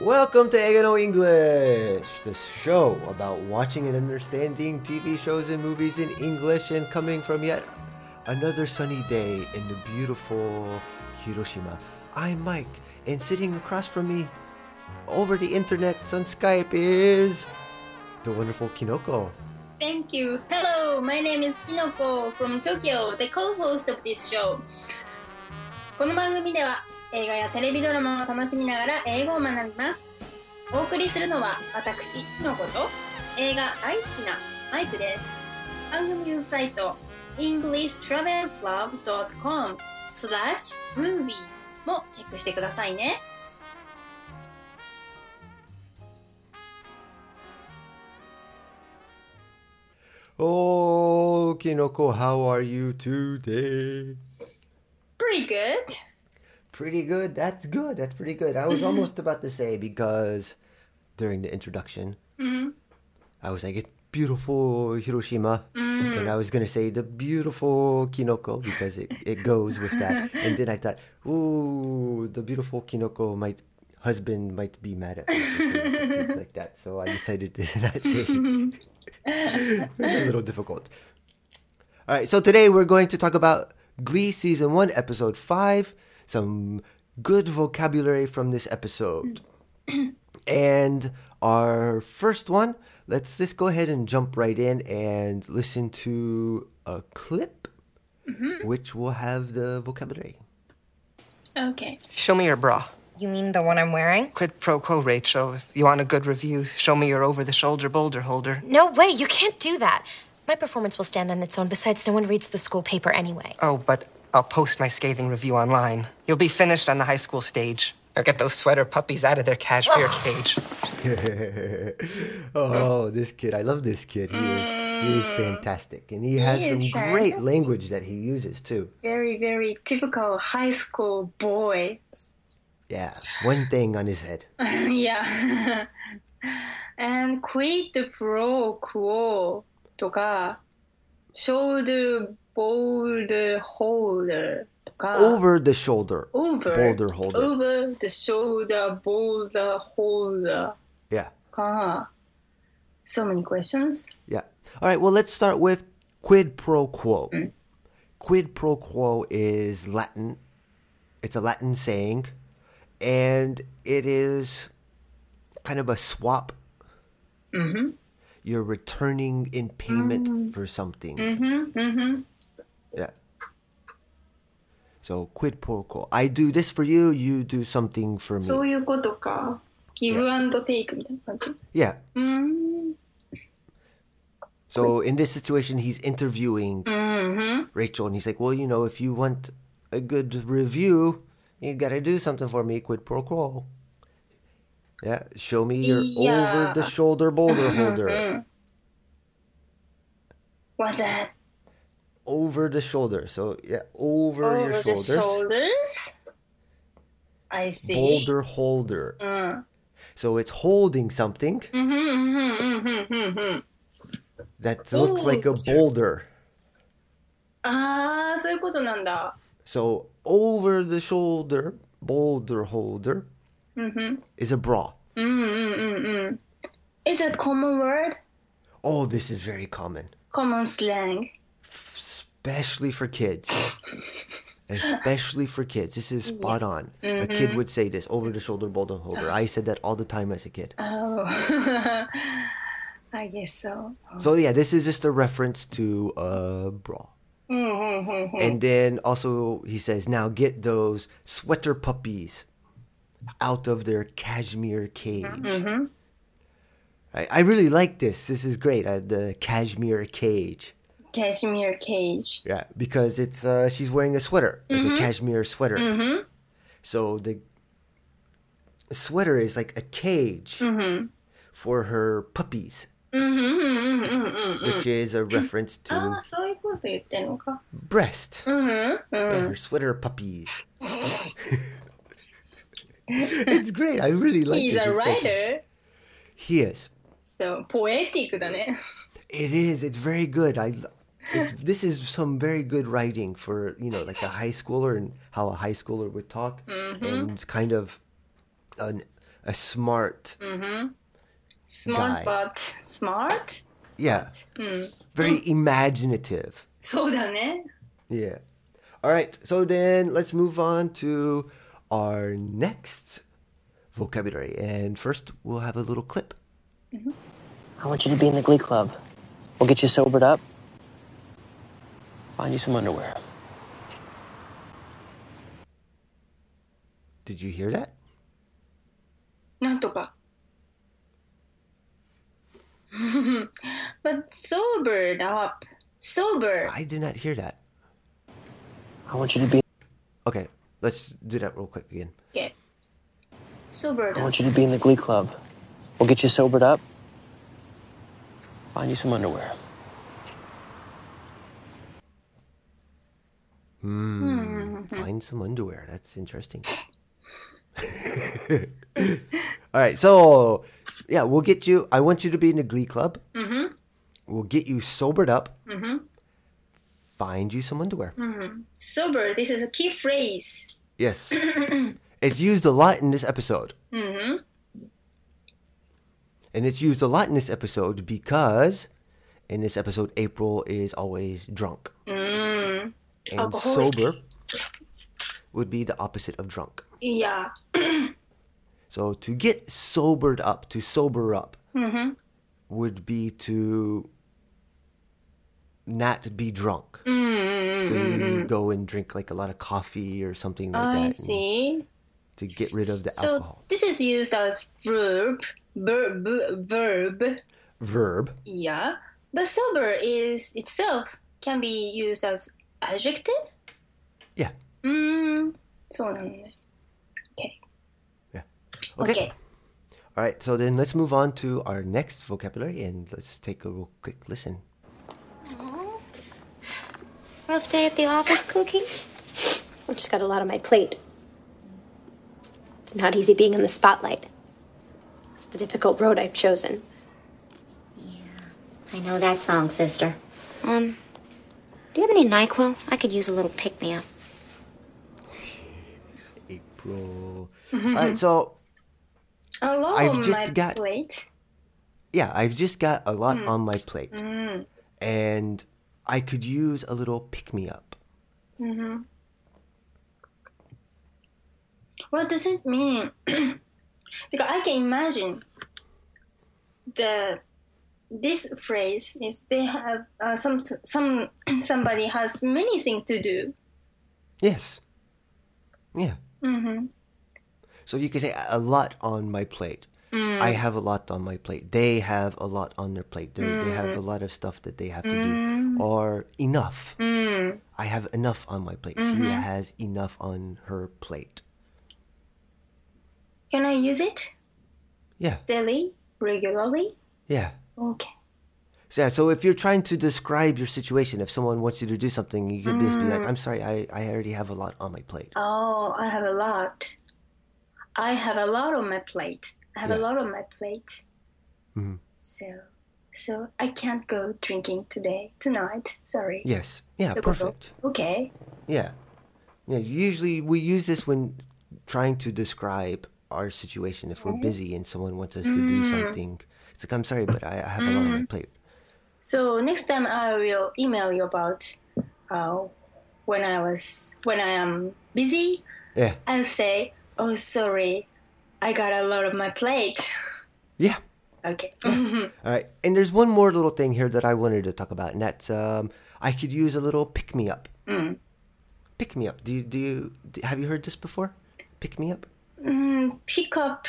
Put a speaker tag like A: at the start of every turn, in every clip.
A: Welcome to Eiga no English, the show about watching and understanding TV shows and movies in English and coming from yet another sunny day in the beautiful Hiroshima. I'm Mike, and sitting across from me over the internet on Skype is the wonderful Kinoko.
B: Thank you. Hello, my name is Kinoko from Tokyo, the co host of this show. この番組では映画やテレビドラマを楽しみながら英語を学びます。お送りするのは私、キノコと映画大好きなマイクです。番組ウェブサイト englishtravelclub.com スラッシュ movie もチェックしてくださいね。
A: Oh, Kinoko, how are you today?
B: Pretty good.
A: Pretty good. That's good. That's pretty good. I was mm-hmm. almost about to say because during the introduction, mm-hmm. I was like, it's beautiful Hiroshima. Mm. And I was going to say the beautiful Kinoko because it, it goes with that. and then I thought, ooh, the beautiful Kinoko might, husband might be mad at me. like that. So I decided to not say it. it a little difficult. All right, so today we're going to talk about Glee Season 1, Episode 5. Some good vocabulary from this episode. and our first one, let's just go ahead and jump right in and listen to a clip mm-hmm. which will have the vocabulary.
B: Okay.
C: Show me your bra.
D: You mean the one I'm wearing?
C: Quid pro quo, Rachel. If you want a good review, show me your over the shoulder boulder holder.
D: No way, you can't do that. My performance will stand on its own. Besides, no one reads the school paper anyway.
C: Oh, but I'll post my scathing review online. You'll be finished on the high school stage. Now get those sweater puppies out of their cashmere cage.
A: oh, this kid. I love this kid. He is he is mm. fantastic. And he has some
B: is
A: great
B: fantastic.
A: language that he uses too.
B: Very, very typical high school boy.
A: Yeah. One thing on his head.
B: yeah. and quid pro quo とか shoulder boulder holder とか
A: Over the shoulder.
B: over
A: boulder holder.
B: over the shoulder boulder holder
A: Yeah.
B: か so many questions
A: Yeah. All right. Well, let's start with quid pro quo. Quid pro quo is Latin. It's a Latin saying, and it is kind of a swap. Mm-hmm. You're returning in payment for something. Mm-hmm. Mm-hmm. Yeah. So quid pro quo. I do this for you. You do something for me.
B: そういうことか give and take みたいな感じ
A: yeah.
B: うーん
A: So in this situation, he's interviewing
B: うんふん
A: Rachel, and he's like, "Well, you know, if you want a good review, you gotta do something for me. Quid pro quo. Yeah, show me your
B: Yeah.
A: over the shoulder boulder holder.
B: what's that
A: over the shoulder. So yeah, over,
B: over
A: your
B: the
A: shoulders.
B: shoulders I see
A: Boulder holder.
B: うん
A: So it's holding something
B: うんふんうんふんうんふんふんふん
A: that looks like a boulder.
B: ああそういうことなんだ
A: So over the shoulder boulder holder is a bra.
B: うんうんうんうん Is a common word
A: Oh, this is very common.
B: common slang
A: especially for kids. especially for kids. This is spot on. A kid mm-hmm. would say this over the shoulder boulder holder. I said that all the time as a kid.
B: Oh I guess so
A: So yeah, this is just a reference to a bra. And then also he says, now get those sweater puppies out of their cashmere cage. Mm-hmm. I, I really like this. This is great. Uh, the cashmere cage
B: cashmere cage.
A: Yeah, because it's uh, she's wearing a sweater, like mm-hmm. a cashmere sweater. Mm-hmm. So the sweater is like a cage mm-hmm. for her puppies. Mm-hmm, mm-hmm, mm-hmm, which is a reference to
B: ah,
A: breast and her sweater puppies. it's great. I really like.
B: He's a writer.
A: He is.
B: So poetic,
A: It is. It's very good. I this is some very good writing for you know like a high schooler and how a high schooler would talk mm-hmm. and kind of an, a smart mm-hmm.
B: smart
A: guy.
B: but smart
A: yeah mm. very imaginative
B: so eh?
A: yeah all right so then let's move on to our next vocabulary and first we'll have a little clip mm-hmm.
E: i want you to be in the glee club we'll get you sobered up Find you some underwear.
A: Did you hear that?
B: なんとか。but sobered up. Sober.
A: I did not hear that.
E: I want you to be.
A: Okay, let's do that real quick again.
B: Okay. Sobered
E: I
B: up.
E: want you to be in the Glee Club. We'll get you sobered up. Find you some underwear.
A: Find some underwear. That's interesting. All right. So, yeah, we'll get you. I want you to be in a glee club. Mm-hmm. We'll get you sobered up. Mm-hmm. Find you some underwear.
B: Sober. This is a key phrase.
A: Yes. it's used a lot in this episode. Mm-hmm. And it's used a lot in this episode because in this episode, April is always drunk. And
B: Alcoholic.
A: sober would be the opposite of drunk.
B: Yeah.
A: So to get sobered up, to sober up, mm-hmm. would be to not be drunk. Mm, mm, mm, so you go and drink like a lot of coffee or something like that
B: I see.
A: to get rid of the
B: so
A: alcohol.
B: this is used as verb. Verb. Verb.
A: Verb.
B: Yeah. But sober is itself can be used as adjective?
A: Yeah.
B: Mm, so okay.
A: Yeah.
B: Okay.
A: okay. All right, so then let's move on to our next vocabulary and let's take a real quick listen. Aww.
F: Rough day at the office, Cookie? I just got a lot on my plate. It's not easy being in the spotlight. It's the difficult road I've chosen.
G: Yeah, I know that song, sister. Um, do you have any NyQuil? I could use a little pick me up.
A: April. Mm-hmm. All right. So
B: A lot
A: I've just
B: my
A: got-
B: plate.
A: yeah, I've just got a lot mm. on my plate, mm. and I could use a little pick me up. Mm-hmm.
B: What does it mean? because I can imagine the this phrase is they have uh, some some somebody has many things to do.
A: Yes. Yeah. Mm-hmm. So you could say a lot on my plate. Mm. I have a lot on my plate. They have a lot on their plate. They're, They have mm. a lot of stuff that they have to do. Mm. Or enough. I have enough on my plate. She mm-hmm. has enough on her plate.
B: Can I use it
A: Yeah.
B: daily, regularly?
A: Yeah.
B: Okay.
A: So, yeah, so if you're trying to describe your situation, if someone wants you to do something, you could just be like, mm. I'm sorry, I, I already have a lot on my plate.
B: Oh, I have a lot. I have a lot on my plate. I have a lot on my plate. Mm-hmm. So, so I can't go drinking today, tonight. Sorry.
A: Yes. Yeah,
B: So-
A: perfect.
B: Okay.
A: Yeah. Yeah, usually we use this when trying to describe our situation. If we're mm-hmm. busy and someone wants us to do mm. something, it's like, I'm sorry, but I, I have a lot on my plate.
B: So next time I will email you about uh, when I was when I am busy.
A: Yeah.
B: I'll say, "Oh, sorry, I got a lot on my plate."
A: Yeah.
B: okay.
A: All right. And there's one more little thing here that I wanted to talk about, and that's um, I could use a little pick me up. Pick me up. Do you, do you do, have you heard this before? Pick me up.
B: Mm, pick up.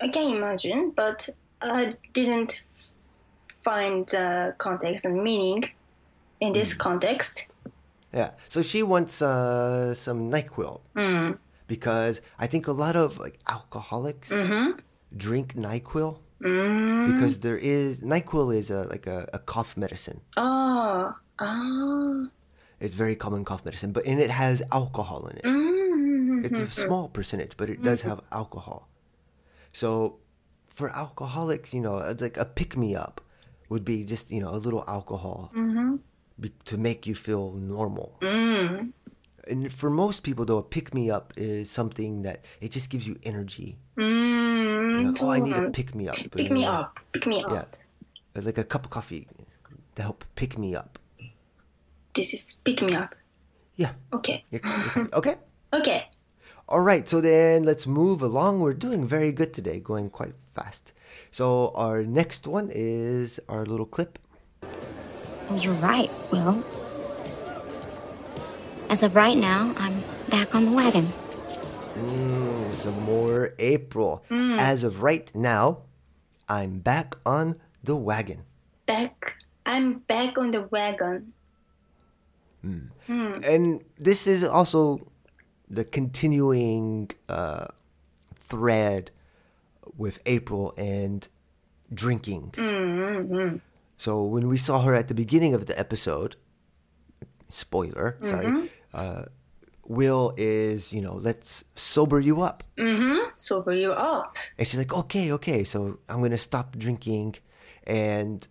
B: I can't imagine, but I didn't find the context and meaning in this hmm. context.
A: Yeah. So she wants uh, some Nyquil hmm. because I think a lot of like alcoholics mm-hmm. drink Nyquil mm. because there is Nyquil is a like a, a cough medicine.
B: Oh, oh.
A: It's very common cough medicine, but and it has alcohol in it. Mm-hmm. It's a small percentage, but it does mm-hmm. have alcohol. So for alcoholics, you know, uh, like a pick me up would be just you know a little alcohol mm-hmm. be- to make you feel normal. Mm. And for most people, though, a pick me up is something that it just gives you energy.
B: Mm.
A: You know, oh, I need a pick me up.
B: Pick me up. Pick me up.
A: Yeah, like a cup of coffee to help pick me up.
B: This is pick me up.
A: Yeah.
B: Okay.
A: okay.
B: Okay.
A: All right. So then let's move along. We're doing very good today, going quite fast. So our next one is our little clip.
G: Well, you're right, Will. As of right now, I'm back on the wagon.
A: Mm, some more April. As of right now, I'm back on the wagon.
B: Back. I'm back on the wagon.
A: And this is also the continuing uh, thread with April and drinking. Mm-hmm. So when we saw her at the beginning of the episode, spoiler, sorry, mm-hmm. uh, Will is, you know, let's sober you up. Mm-hmm.
B: Sober you up.
A: And she's like, okay, okay, so I'm going to stop drinking. And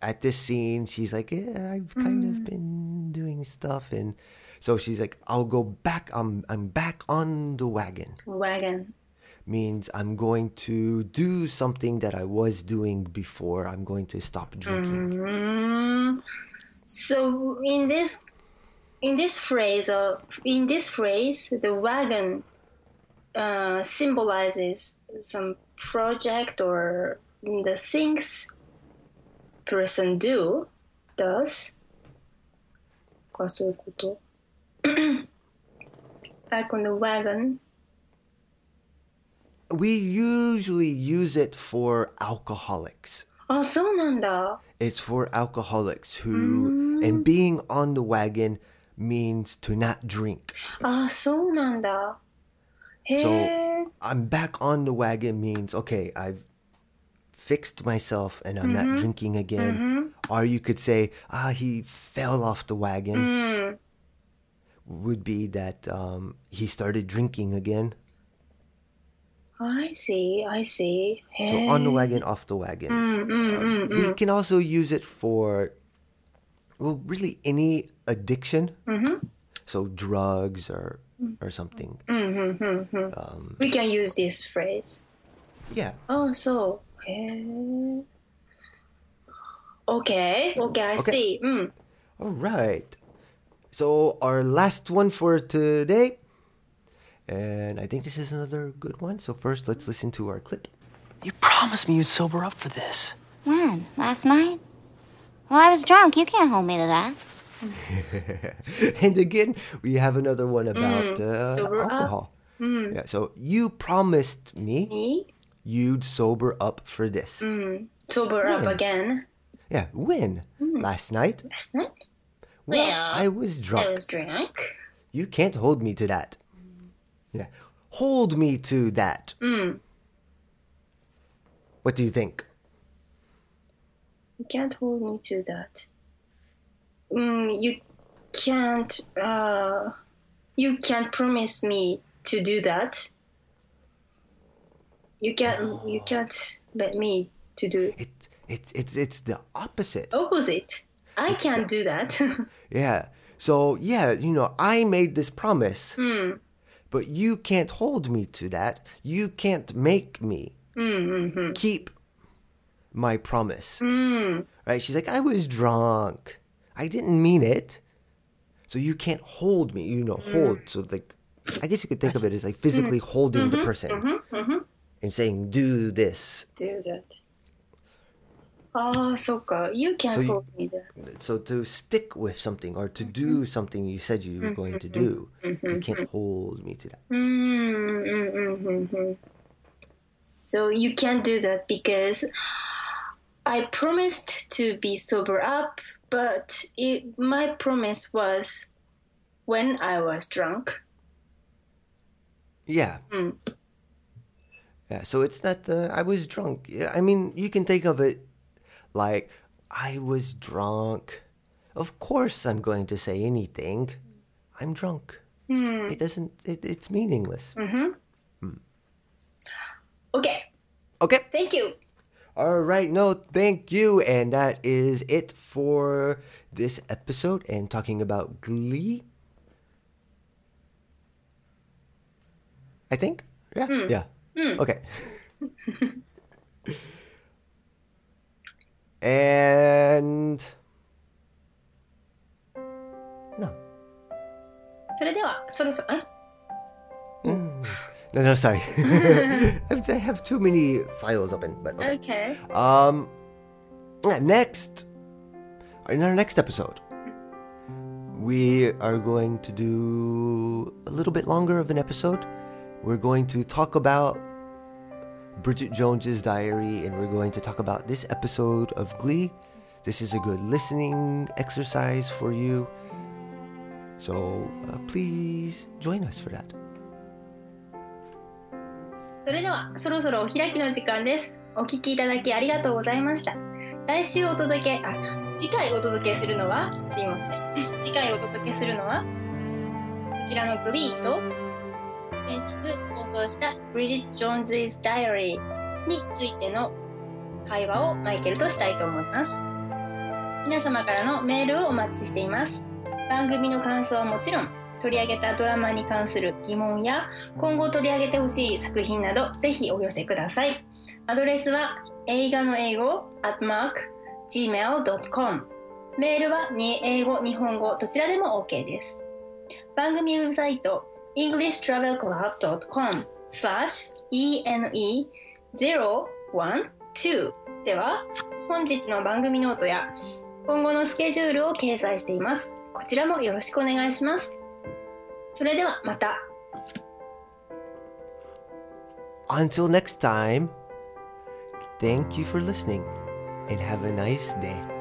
A: at this scene, she's like, yeah, I've kind of mm. been doing stuff. And so she's like, I'll go back. I'm, I'm back on the wagon.
B: Wagon
A: Means I'm going to do something that I was doing before. I'm going to stop drinking.
B: Mm, so in this in this phrase uh, in this phrase the wagon uh, symbolizes some project or the things person do does かそういうこと back on the wagon
A: We usually use it for alcoholics.
B: あそうなんだ
A: It's for alcoholics who, and being on the wagon means to not drink.
B: あそうなんだへ
A: So
B: え
A: I'm back on the wagon means okay, I've fixed myself and I'm not drinking again. Or you could say, ah, he fell off the wagon. Would be that um, he started drinking again.
B: I see, I see. Hey.
A: So on the wagon, off the wagon. Mm, mm, um, mm, we mm. can also use it for, well, really any addiction. Mm-hmm. So drugs or mm. or something. Mm-hmm, mm-hmm.
B: Um, we can use this phrase.
A: Yeah.
B: Oh, so. Hey. Okay, okay, I
A: okay.
B: see. Mm.
A: All right. So our last one for today and I think this is another good one. So first, let's listen to our clip.
E: You promised me you'd sober up for this.
G: When? Last night? Well, I was drunk. You can't hold me to that.
A: And again, we have another one mm, about uh,
B: sober up.
A: alcohol. Mm. Yeah. So you promised me
B: に
A: you'd sober up for this. Mm.
B: sober up again
A: Yeah. When? Last night?
B: last night
A: Well,
B: Well,
A: I was drunk.
B: I was drunk
A: You can't hold me to that. Yeah. Hold me to that. What do you think?
B: you can't hold me to that mm, you can't uh you can't promise me to do that you can't you can't let me to do
A: it. it's it's it's the opposite.
B: opposite I can't do that
A: Yeah. So yeah, you know, I made this promise, but you can't hold me to that. You can't make me mm-hmm. keep my promise. Mm. Right? She's like, I was drunk. I didn't mean it. So you can't hold me. You know, mm. hold. So like, I guess you could think of it as like physically mm-hmm. holding the mm-hmm. person and saying, "Do this."
B: do that Ah, oh, so you can't
A: so
B: hold me there.
A: So to stick with something or to do mm-hmm. something you said you were going to mm-hmm. do, you mm-hmm. can't hold me to that.
B: Mm-hmm. So you can't do that because I promised to be sober up, but it, my promise was when I was drunk.
A: Yeah. Mm. Yeah, so it's not the I was drunk. I mean, you can think of it like I was drunk. Of course I'm going to say anything. I'm drunk. Mm. It doesn't it, it's meaningless. Mm-hmm. Mm.
B: Okay.
A: Okay.
B: Thank you.
A: All right, no, thank you. And that is it for this episode and talking about Glee. I think. Yeah. Mm. Yeah. Hmm. Okay. and no.
B: それではそろそろえ
A: No, no, sorry. I have- I have too many files open, but okay.
B: OK
A: Um, next, in our next episode, we are going to do a little bit longer of an episode. We're going to talk about Bridget Jones's diary, and we're going to talk about this episode of Glee. This is a good listening exercise for you. So uh, please join us for that.
B: それではそろそろお開きの時間ですお聞きいただきありがとうございました来週お届けあ次回お届けするのはすいません次回お届けするのはこちらのグリーと 先日放送した Bridget Jones's Diary についての会話をマイケルとしたいと思います。皆様からのメールをお待ちしています。番組の感想はもちろん取り上げたドラマに関する疑問や今後取り上げてほしい作品などぜひお寄せください。アドレスは映画の英語 at mark gmail.com メールは英語日本語どちらでも OK です。番組ウェブサイト englishtravelclub.com slash ene012 では本日の番組ノートや今後のスケジュールを掲載していますこちらもよろしくお願いしますそれではまた
A: Until next time, thank you for listening and have a nice day.